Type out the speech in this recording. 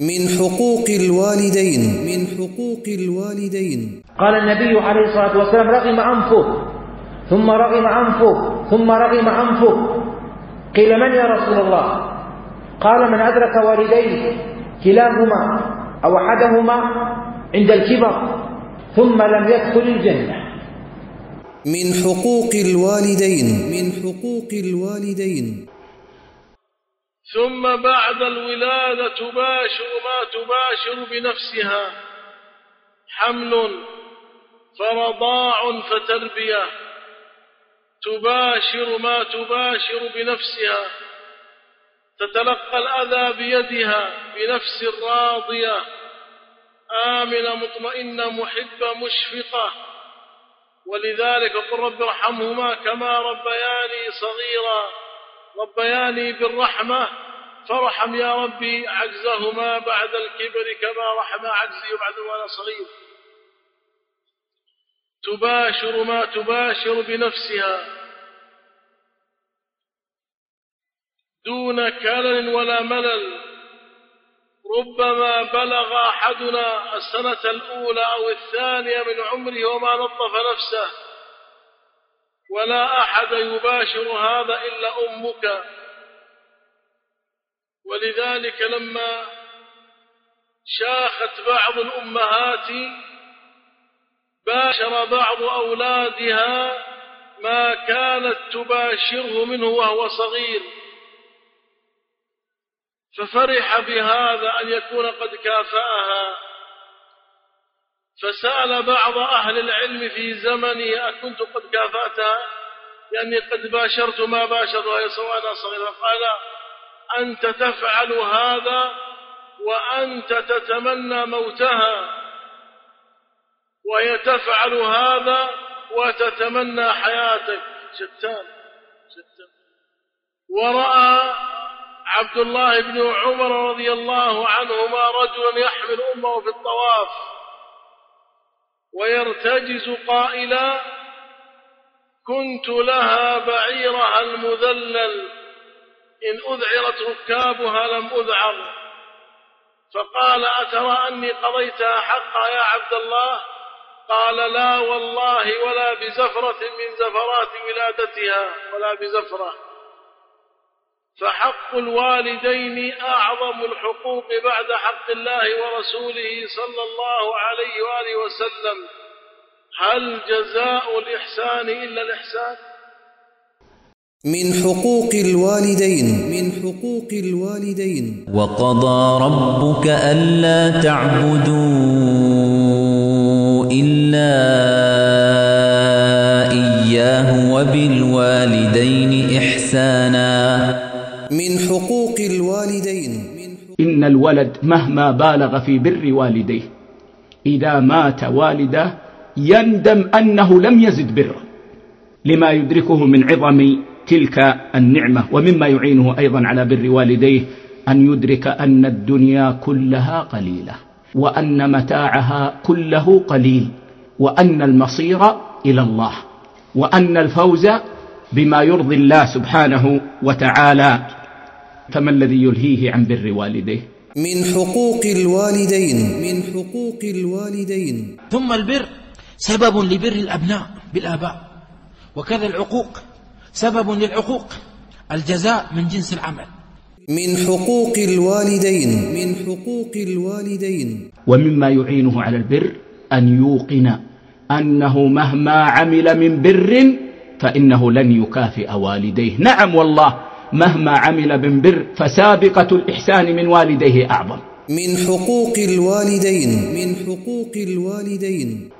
من حقوق الوالدين. من حقوق الوالدين. قال النبي عليه الصلاة والسلام رغم أنفه ثم رغم أنفه ثم رغم أنفه قيل من يا رسول الله؟ قال من أدرك والديه كلاهما أو أحدهما عند الكبر ثم لم يدخل الجنة. من حقوق الوالدين. من حقوق الوالدين. ثم بعد الولادة تباشر ما تباشر بنفسها. حمل فرضاع فتربية. تباشر ما تباشر بنفسها. تتلقى الأذى بيدها بنفس راضية. آمنة مطمئنة محبة مشفقة. ولذلك قل رب ارحمهما كما ربياني صغيرا. ربياني بالرحمة فارحم يا ربي عجزهما بعد الكبر كما رحم عجزي بعد وأنا صغير. تباشر ما تباشر بنفسها. دون كلل ولا ملل. ربما بلغ أحدنا السنة الأولى أو الثانية من عمره وما نظف نفسه. ولا أحد يباشر هذا إلا أمك. ولذلك لما شاخت بعض الأمهات باشر بعض أولادها ما كانت تباشره منه وهو صغير. ففرح بهذا أن يكون قد كافأها. فسأل بعض أهل العلم في زمنه أكنت قد كافأتها يعني قد باشرت ما باشرت وهي سواء صغيرة. قال أنت تفعل هذا وأنت تتمنى موتها. وهي تفعل هذا وتتمنى حياتك. شتان شتان. ورأى عبد الله بن عمر رضي الله عنهما رجلا يحمل أمه في الطواف. ويرتجز قائلا كنت لها بعيرها المذلل إن أذعرت ركابها لم أذعر. فقال أترى أني قضيتها حقا يا عبد الله؟ قال لا والله ولا بزفرة من زفرات ولادتها ولا بزفرة. فحق الوالدين أعظم الحقوق بعد حق الله ورسوله صلى الله عليه وآله وسلم. هل جزاء الإحسان إلا الإحسان؟ من حقوق الوالدين. من حقوق الوالدين. وقضى ربك ألا تعبدوا إلا إياه وبالوالدين إحسانا. من حقوق الوالدين. إن الولد مهما بالغ في بر والديه إذا مات والده يندم أنه لم يزد بره. لما يدركه من عظم تلك النعمة ومما يعينه أيضا على بر والديه أن يدرك أن الدنيا كلها قليلة وأن متاعها كله قليل وأن المصير إلى الله وأن الفوز بما يرضي الله سبحانه وتعالى فما الذي يلهيه عن بر والديه؟ من حقوق الوالدين. من حقوق الوالدين. ثم البر سبب لبر الأبناء بالآباء وكذا العقوق سبب للعقوق الجزاء من جنس العمل. من حقوق الوالدين. من حقوق الوالدين. ومما يعينه على البر أن يوقن أنه مهما عمل من بر فإنه لن يكافئ والديه. نعم والله مهما عمل من بر فسابقة الإحسان من والديه أعظم. من حقوق الوالدين. من حقوق الوالدين.